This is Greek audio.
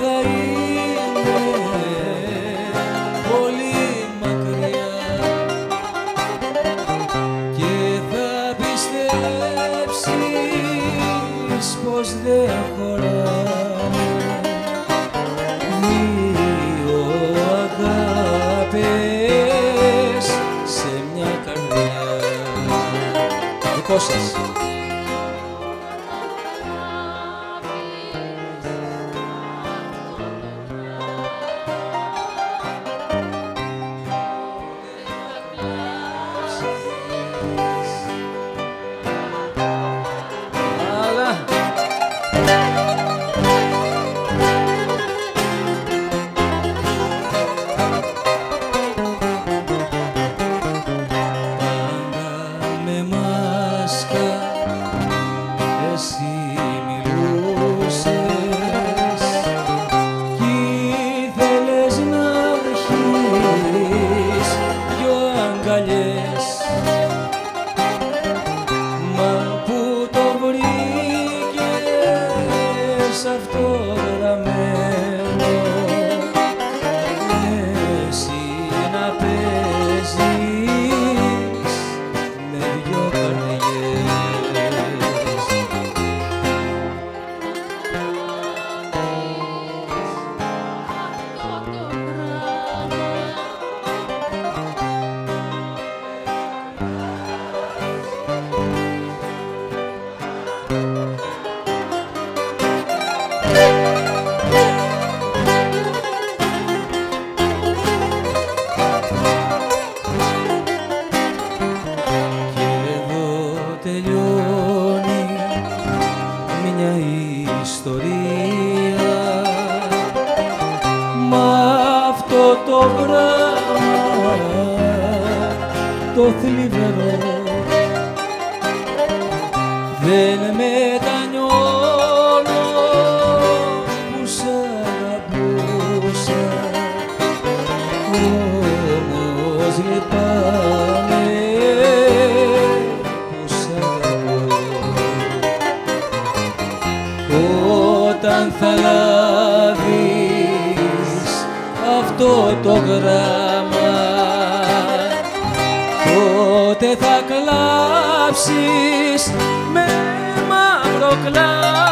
θα είναι πολύ μακριά και θα πιστέψεις πως δεν χωρά δύο αγάπες σε μια καρδιά. Δικό σας. ιστορία. Μα αυτό το πράγμα το θλιβερό δεν μετανιώνω που σ' αγαπούσα. Όμως λυπάμαι. θα λάβεις αυτό το γράμμα τότε θα κλάψεις με μαύρο κλάμα;